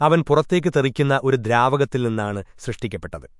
അവൻ പുറത്തേക്ക് തെറിക്കുന്ന ഒരു ദ്രാവകത്തിൽ നിന്നാണ് സൃഷ്ടിക്കപ്പെട്ടത്.